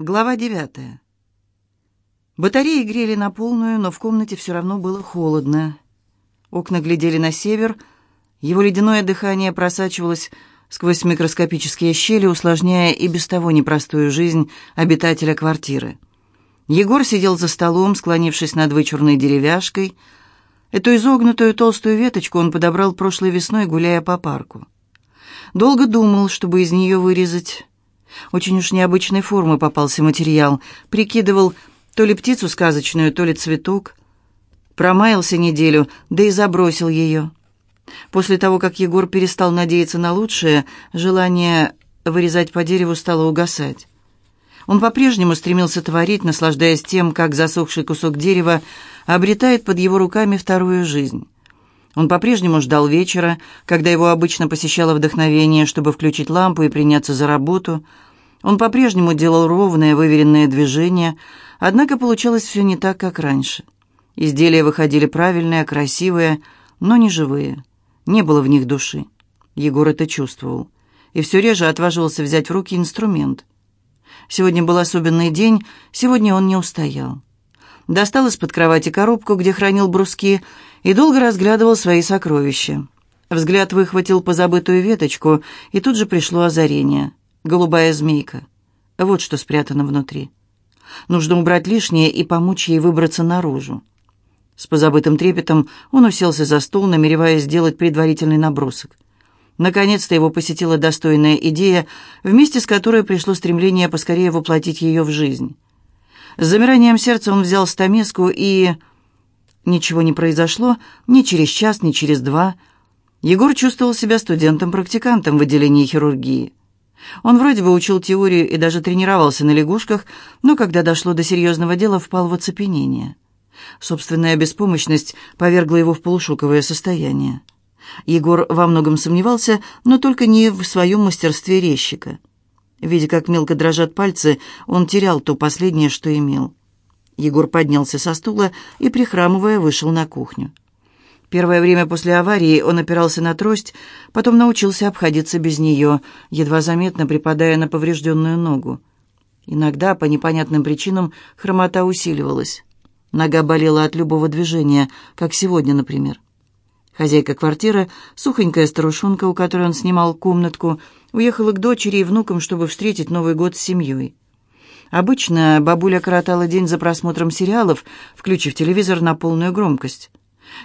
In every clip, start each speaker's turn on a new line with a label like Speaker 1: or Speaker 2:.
Speaker 1: Глава девятая. Батареи грели на полную, но в комнате все равно было холодно. Окна глядели на север, его ледяное дыхание просачивалось сквозь микроскопические щели, усложняя и без того непростую жизнь обитателя квартиры. Егор сидел за столом, склонившись над вычурной деревяшкой. Эту изогнутую толстую веточку он подобрал прошлой весной, гуляя по парку. Долго думал, чтобы из нее вырезать очень уж необычной формы попался материал. Прикидывал то ли птицу сказочную, то ли цветок. Промаялся неделю, да и забросил ее. После того, как Егор перестал надеяться на лучшее, желание вырезать по дереву стало угасать. Он по-прежнему стремился творить, наслаждаясь тем, как засохший кусок дерева обретает под его руками вторую жизнь. Он по-прежнему ждал вечера, когда его обычно посещало вдохновение, чтобы включить лампу и приняться за работу. Он по-прежнему делал ровные, выверенные движения, однако получалось все не так, как раньше. Изделия выходили правильные, красивые, но не живые. Не было в них души. Егор это чувствовал. И все реже отваживался взять в руки инструмент. Сегодня был особенный день, сегодня он не устоял достал из-под кровати коробку, где хранил бруски, и долго разглядывал свои сокровища. Взгляд выхватил позабытую веточку, и тут же пришло озарение. Голубая змейка. Вот что спрятано внутри. Нужно убрать лишнее и помочь ей выбраться наружу. С позабытым трепетом он уселся за стол, намереваясь сделать предварительный набросок. Наконец-то его посетила достойная идея, вместе с которой пришло стремление поскорее воплотить ее в жизнь. С замиранием сердца он взял стамеску и... Ничего не произошло ни через час, ни через два. Егор чувствовал себя студентом-практикантом в отделении хирургии. Он вроде бы учил теорию и даже тренировался на лягушках, но когда дошло до серьезного дела, впал в оцепенение. Собственная беспомощность повергла его в полушоковое состояние. Егор во многом сомневался, но только не в своем мастерстве резчика. Видя, как мелко дрожат пальцы, он терял то последнее, что имел. Егор поднялся со стула и, прихрамывая, вышел на кухню. Первое время после аварии он опирался на трость, потом научился обходиться без нее, едва заметно припадая на поврежденную ногу. Иногда, по непонятным причинам, хромота усиливалась. Нога болела от любого движения, как сегодня, например. Хозяйка квартиры, сухонькая старушонка, у которой он снимал комнатку, уехала к дочери и внукам, чтобы встретить Новый год с семьей. Обычно бабуля коротала день за просмотром сериалов, включив телевизор на полную громкость.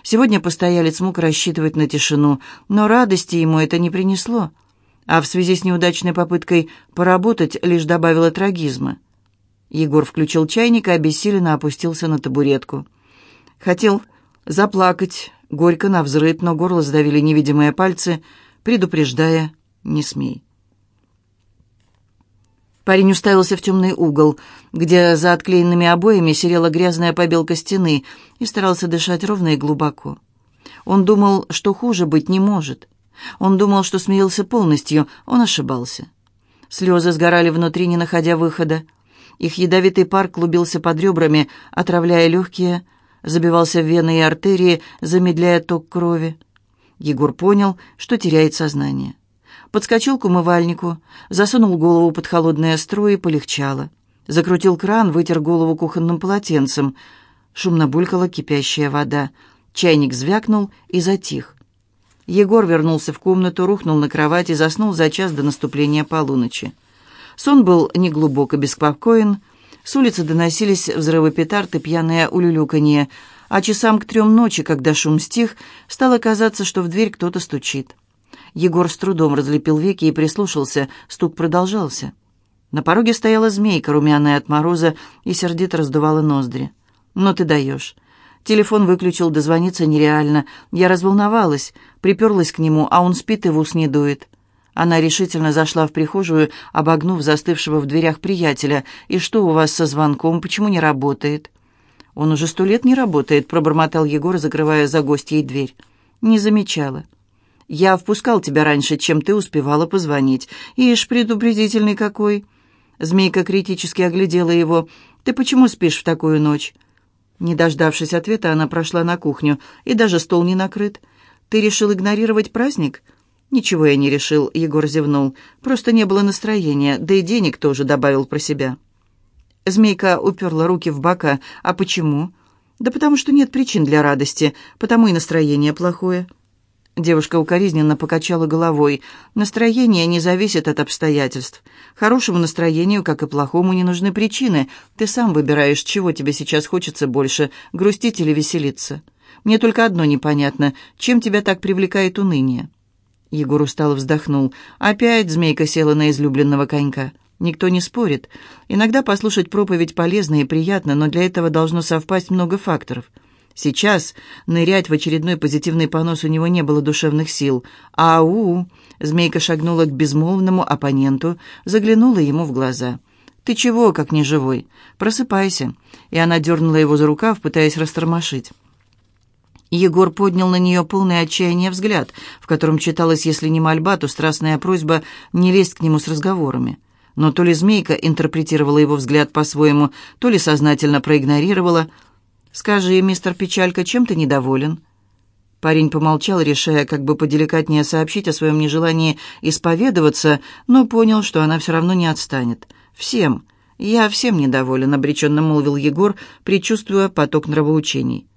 Speaker 1: Сегодня постоялец мог рассчитывать на тишину, но радости ему это не принесло, а в связи с неудачной попыткой поработать лишь добавило трагизма. Егор включил чайник и обессиленно опустился на табуретку. Хотел заплакать, Горько навзрыд, но горло сдавили невидимые пальцы, предупреждая «не смей». Парень уставился в темный угол, где за отклеенными обоями серела грязная побелка стены, и старался дышать ровно и глубоко. Он думал, что хуже быть не может. Он думал, что смирился полностью, он ошибался. Слезы сгорали внутри, не находя выхода. Их ядовитый пар клубился под ребрами, отравляя легкие, забивался в вены и артерии, замедляя ток крови. Егор понял, что теряет сознание. Подскочил к умывальнику, засунул голову под холодные струи, полегчало. Закрутил кран, вытер голову кухонным полотенцем. Шумно булькала кипящая вода. Чайник звякнул и затих. Егор вернулся в комнату, рухнул на кровать и заснул за час до наступления полуночи. Сон был неглубок и беспокоен, с улицы доносились взрывы петард и пьяное улюлюканье, а часам к трем ночи, когда шум стих, стало казаться, что в дверь кто-то стучит. Егор с трудом разлепил веки и прислушался, стук продолжался. На пороге стояла змейка, румяная от мороза, и сердито раздувала ноздри. «Ну ты даешь!» Телефон выключил, дозвониться нереально. Я разволновалась, приперлась к нему, а он спит и в ус не дует. Она решительно зашла в прихожую, обогнув застывшего в дверях приятеля. «И что у вас со звонком? Почему не работает?» «Он уже сто лет не работает», — пробормотал Егор, закрывая за гостьей дверь. «Не замечала». «Я впускал тебя раньше, чем ты успевала позвонить. Ишь, предупредительный какой!» Змейка критически оглядела его. «Ты почему спишь в такую ночь?» Не дождавшись ответа, она прошла на кухню. «И даже стол не накрыт. Ты решил игнорировать праздник?» «Ничего я не решил», — Егор зевнул. «Просто не было настроения, да и денег тоже добавил про себя». Змейка уперла руки в бока. «А почему?» «Да потому что нет причин для радости, потому и настроение плохое». Девушка укоризненно покачала головой. «Настроение не зависит от обстоятельств. Хорошему настроению, как и плохому, не нужны причины. Ты сам выбираешь, чего тебе сейчас хочется больше, грустить или веселиться. Мне только одно непонятно, чем тебя так привлекает уныние?» Егор устало вздохнул. Опять змейка села на излюбленного конька. Никто не спорит. Иногда послушать проповедь полезно и приятно, но для этого должно совпасть много факторов – Сейчас нырять в очередной позитивный понос у него не было душевных сил. «Ау!» — змейка шагнула к безмолвному оппоненту, заглянула ему в глаза. «Ты чего, как неживой? Просыпайся!» И она дернула его за рукав, пытаясь растормошить. Егор поднял на нее полный отчаяния взгляд, в котором читалась, если не мольба, то страстная просьба не лезть к нему с разговорами. Но то ли змейка интерпретировала его взгляд по-своему, то ли сознательно проигнорировала — «Скажи, мистер Печалька, чем ты недоволен?» Парень помолчал, решая, как бы поделикатнее сообщить о своем нежелании исповедоваться, но понял, что она все равно не отстанет. «Всем. Я всем недоволен», — обреченно молвил Егор, предчувствуя поток нравоучений.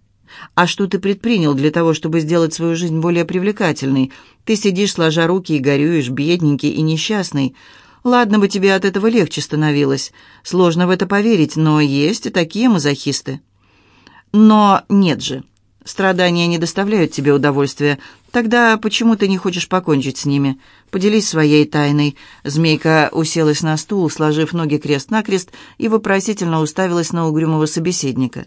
Speaker 1: «А что ты предпринял для того, чтобы сделать свою жизнь более привлекательной? Ты сидишь, сложа руки, и горюешь, бедненький и несчастный. Ладно бы тебе от этого легче становилось. Сложно в это поверить, но есть и такие мазохисты». Но нет же. Страдания не доставляют тебе удовольствия. Тогда почему ты не хочешь покончить с ними? Поделись своей тайной. Змейка уселась на стул, сложив ноги крест-накрест, и вопросительно уставилась на угрюмого собеседника.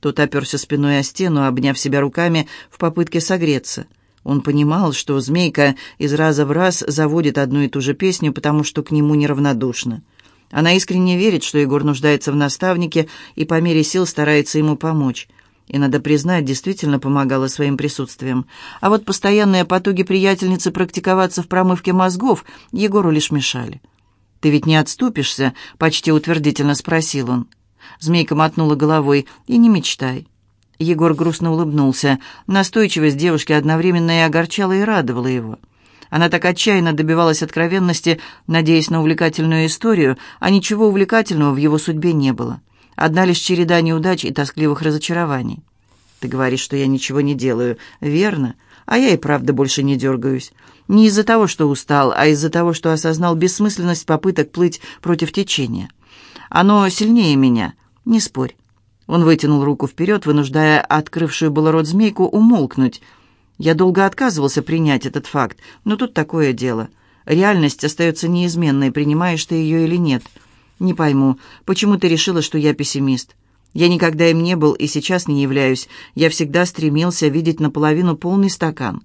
Speaker 1: Тот оперся спиной о стену, обняв себя руками в попытке согреться. Он понимал, что змейка из раза в раз заводит одну и ту же песню, потому что к нему неравнодушна. Она искренне верит, что Егор нуждается в наставнике и по мере сил старается ему помочь. И, надо признать, действительно помогала своим присутствием. А вот постоянные потуги приятельницы практиковаться в промывке мозгов Егору лишь мешали. «Ты ведь не отступишься?» — почти утвердительно спросил он. Змейка мотнула головой. «И не мечтай». Егор грустно улыбнулся. Настойчивость девушки одновременно и огорчала, и радовала его. Она так отчаянно добивалась откровенности, надеясь на увлекательную историю, а ничего увлекательного в его судьбе не было. Одна лишь череда неудач и тоскливых разочарований. «Ты говоришь, что я ничего не делаю. Верно. А я и правда больше не дергаюсь. Не из-за того, что устал, а из-за того, что осознал бессмысленность попыток плыть против течения. Оно сильнее меня. Не спорь». Он вытянул руку вперед, вынуждая открывшую было рот змейку умолкнуть – я долго отказывался принять этот факт, но тут такое дело. Реальность остается неизменной, принимаешь ты ее или нет. Не пойму, почему ты решила, что я пессимист? Я никогда им не был и сейчас не являюсь. Я всегда стремился видеть наполовину полный стакан.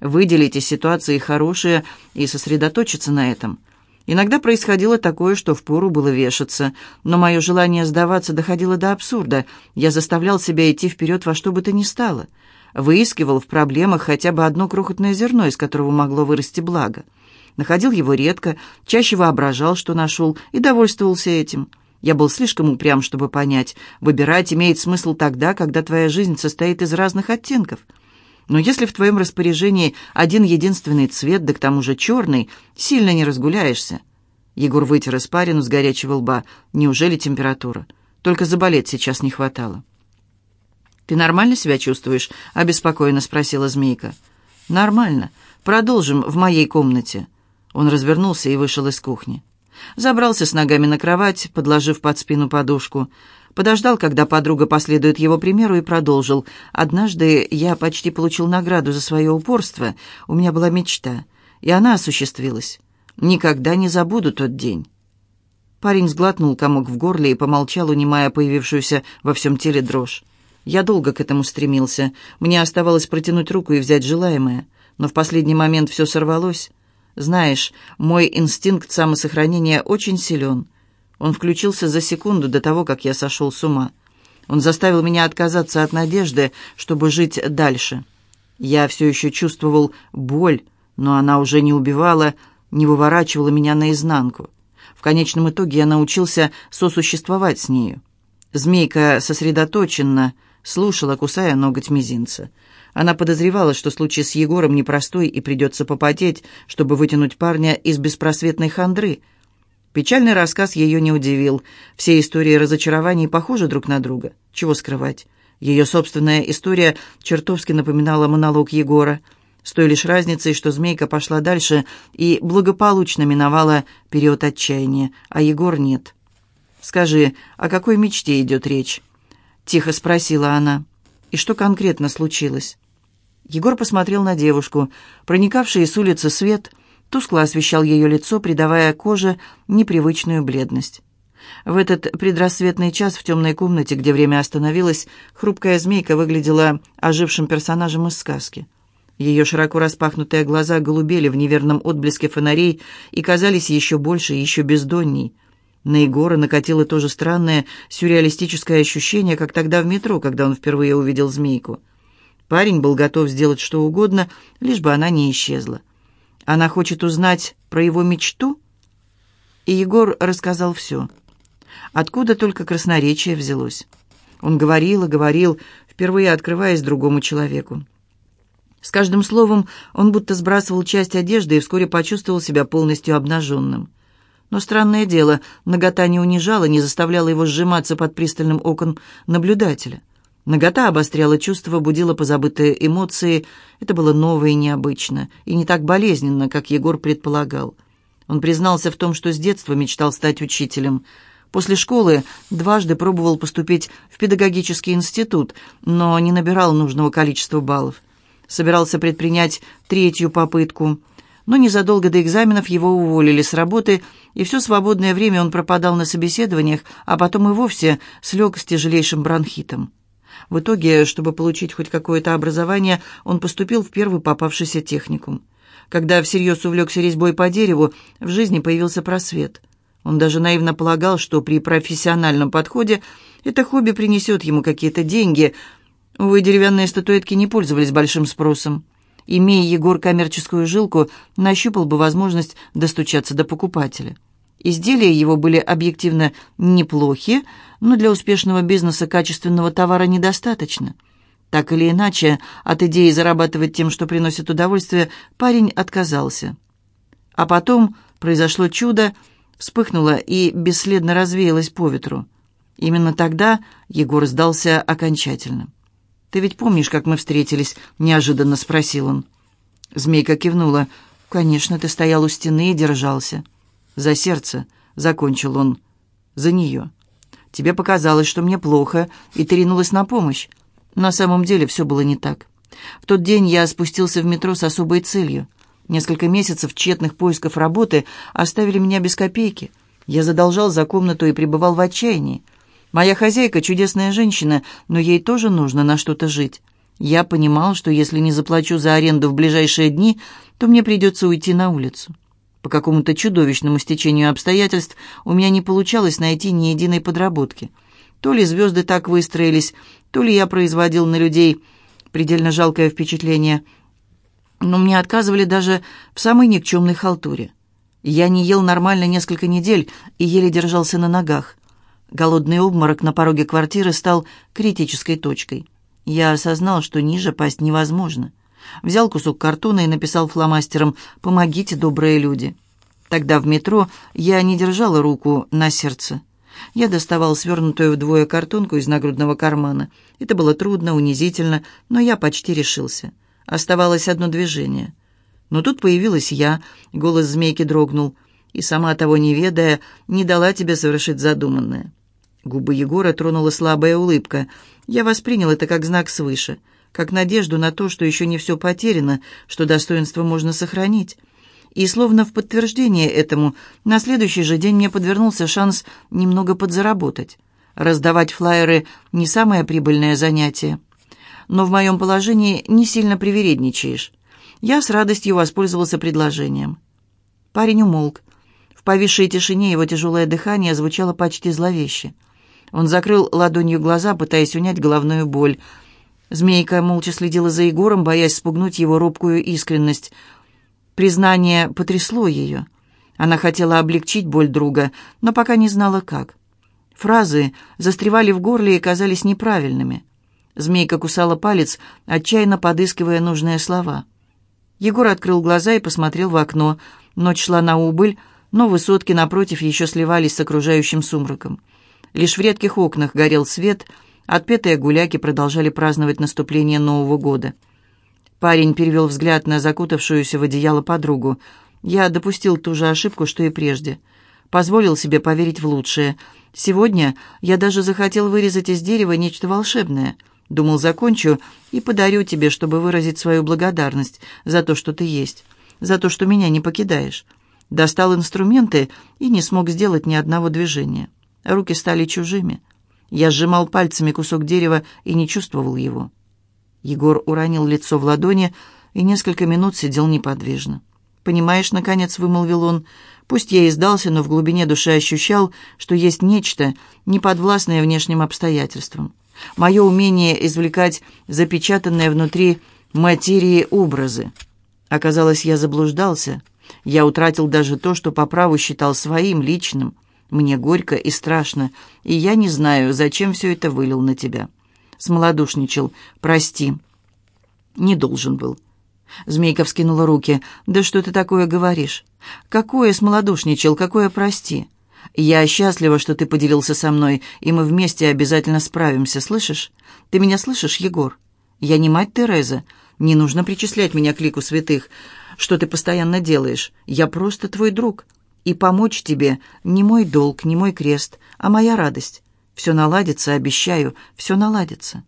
Speaker 1: Выделить из ситуации хорошее и сосредоточиться на этом. Иногда происходило такое, что впору было вешаться, но мое желание сдаваться доходило до абсурда. Я заставлял себя идти вперед во что бы то ни стало — выискивал в проблемах хотя бы одно крохотное зерно, из которого могло вырасти благо. Находил его редко, чаще воображал, что нашел, и довольствовался этим. Я был слишком упрям, чтобы понять, выбирать имеет смысл тогда, когда твоя жизнь состоит из разных оттенков. Но если в твоем распоряжении один единственный цвет, да к тому же черный, сильно не разгуляешься. Егор вытер испарину с горячего лба. Неужели температура? Только заболеть сейчас не хватало. «Ты нормально себя чувствуешь?» — обеспокоенно спросила змейка. «Нормально. Продолжим в моей комнате». Он развернулся и вышел из кухни. Забрался с ногами на кровать, подложив под спину подушку. Подождал, когда подруга последует его примеру, и продолжил. «Однажды я почти получил награду за свое упорство. У меня была мечта, и она осуществилась. Никогда не забуду тот день». Парень сглотнул комок в горле и помолчал, унимая появившуюся во всем теле дрожь. Я долго к этому стремился. Мне оставалось протянуть руку и взять желаемое. Но в последний момент все сорвалось. Знаешь, мой инстинкт самосохранения очень силен. Он включился за секунду до того, как я сошел с ума. Он заставил меня отказаться от надежды, чтобы жить дальше. Я все еще чувствовал боль, но она уже не убивала, не выворачивала меня наизнанку. В конечном итоге я научился сосуществовать с нею. Змейка сосредоточенно, слушала, кусая ноготь мизинца. Она подозревала, что случай с Егором непростой и придется попотеть, чтобы вытянуть парня из беспросветной хандры. Печальный рассказ ее не удивил. Все истории разочарований похожи друг на друга. Чего скрывать? Ее собственная история чертовски напоминала монолог Егора. С той лишь разницей, что змейка пошла дальше и благополучно миновала период отчаяния, а Егор нет. «Скажи, о какой мечте идет речь?» — тихо спросила она. «И что конкретно случилось?» Егор посмотрел на девушку. Проникавший с улицы свет тускло освещал ее лицо, придавая коже непривычную бледность. В этот предрассветный час в темной комнате, где время остановилось, хрупкая змейка выглядела ожившим персонажем из сказки. Ее широко распахнутые глаза голубели в неверном отблеске фонарей и казались еще больше и еще бездонней. На Егора накатило то же странное сюрреалистическое ощущение, как тогда в метро, когда он впервые увидел змейку — Парень был готов сделать что угодно, лишь бы она не исчезла. Она хочет узнать про его мечту? И Егор рассказал все. Откуда только красноречие взялось. Он говорил и говорил, впервые открываясь другому человеку. С каждым словом он будто сбрасывал часть одежды и вскоре почувствовал себя полностью обнаженным. Но странное дело, нагота не унижала, не заставляла его сжиматься под пристальным оком наблюдателя. Нагота обостряла чувства, будила позабытые эмоции. Это было ново и необычно, и не так болезненно, как Егор предполагал. Он признался в том, что с детства мечтал стать учителем. После школы дважды пробовал поступить в педагогический институт, но не набирал нужного количества баллов. Собирался предпринять третью попытку, но незадолго до экзаменов его уволили с работы, и все свободное время он пропадал на собеседованиях, а потом и вовсе слег с тяжелейшим бронхитом. В итоге, чтобы получить хоть какое-то образование, он поступил в первый попавшийся техникум. Когда всерьез увлекся резьбой по дереву, в жизни появился просвет. Он даже наивно полагал, что при профессиональном подходе это хобби принесет ему какие-то деньги. Увы, деревянные статуэтки не пользовались большим спросом. Имея Егор коммерческую жилку, нащупал бы возможность достучаться до покупателя. Изделия его были объективно неплохи, но для успешного бизнеса качественного товара недостаточно. Так или иначе, от идеи зарабатывать тем, что приносит удовольствие, парень отказался. А потом произошло чудо, вспыхнуло и бесследно развеялось по ветру. Именно тогда Егор сдался окончательно. «Ты ведь помнишь, как мы встретились?» — неожиданно спросил он. Змейка кивнула. «Конечно, ты стоял у стены и держался». «За сердце», — закончил он. «За нее». Тебе показалось, что мне плохо, и ты ринулась на помощь. На самом деле все было не так. В тот день я спустился в метро с особой целью. Несколько месяцев тщетных поисков работы оставили меня без копейки. Я задолжал за комнату и пребывал в отчаянии. Моя хозяйка чудесная женщина, но ей тоже нужно на что-то жить. Я понимал, что если не заплачу за аренду в ближайшие дни, то мне придется уйти на улицу. По какому-то чудовищному стечению обстоятельств у меня не получалось найти ни единой подработки. То ли звезды так выстроились, то ли я производил на людей предельно жалкое впечатление. Но мне отказывали даже в самой никчемной халтуре. Я не ел нормально несколько недель и еле держался на ногах. Голодный обморок на пороге квартиры стал критической точкой. Я осознал, что ниже пасть невозможно. Взял кусок картона и написал фломастером «Помогите, добрые люди». Тогда в метро я не держала руку на сердце. Я доставал свернутую вдвое картонку из нагрудного кармана. Это было трудно, унизительно, но я почти решился. Оставалось одно движение. Но тут появилась я, голос змейки дрогнул, и, сама того не ведая, не дала тебе совершить задуманное. Губы Егора тронула слабая улыбка. Я воспринял это как знак свыше — как надежду на то, что еще не все потеряно, что достоинство можно сохранить. И словно в подтверждение этому, на следующий же день мне подвернулся шанс немного подзаработать. Раздавать флаеры – не самое прибыльное занятие. Но в моем положении не сильно привередничаешь. Я с радостью воспользовался предложением. Парень умолк. В повисшей тишине его тяжелое дыхание звучало почти зловеще. Он закрыл ладонью глаза, пытаясь унять головную боль – Змейка молча следила за Егором, боясь спугнуть его робкую искренность. Признание потрясло ее. Она хотела облегчить боль друга, но пока не знала, как. Фразы застревали в горле и казались неправильными. Змейка кусала палец, отчаянно подыскивая нужные слова. Егор открыл глаза и посмотрел в окно. Ночь шла на убыль, но высотки напротив еще сливались с окружающим сумраком. Лишь в редких окнах горел свет, отпетые гуляки продолжали праздновать наступление Нового года. Парень перевел взгляд на закутавшуюся в одеяло подругу. Я допустил ту же ошибку, что и прежде. Позволил себе поверить в лучшее. Сегодня я даже захотел вырезать из дерева нечто волшебное. Думал, закончу и подарю тебе, чтобы выразить свою благодарность за то, что ты есть, за то, что меня не покидаешь. Достал инструменты и не смог сделать ни одного движения. Руки стали чужими. Я сжимал пальцами кусок дерева и не чувствовал его. Егор уронил лицо в ладони и несколько минут сидел неподвижно. «Понимаешь, — наконец вымолвил он, — пусть я и сдался, но в глубине души ощущал, что есть нечто, неподвластное внешним обстоятельствам. Мое умение извлекать запечатанные внутри материи образы. Оказалось, я заблуждался. Я утратил даже то, что по праву считал своим, личным. Мне горько и страшно, и я не знаю, зачем все это вылил на тебя. Смолодушничал. Прости. Не должен был. Змейка вскинула руки. «Да что ты такое говоришь? Какое смолодушничал, какое прости? Я счастлива, что ты поделился со мной, и мы вместе обязательно справимся, слышишь? Ты меня слышишь, Егор? Я не мать Тереза. Не нужно причислять меня к лику святых. Что ты постоянно делаешь? Я просто твой друг. И помочь тебе не мой долг, не мой крест, а моя радость. Все наладится, обещаю, все наладится».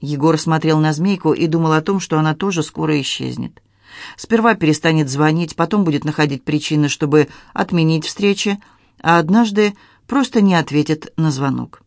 Speaker 1: Егор смотрел на змейку и думал о том, что она тоже скоро исчезнет. Сперва перестанет звонить, потом будет находить причины, чтобы отменить встречи, а однажды просто не ответит на звонок.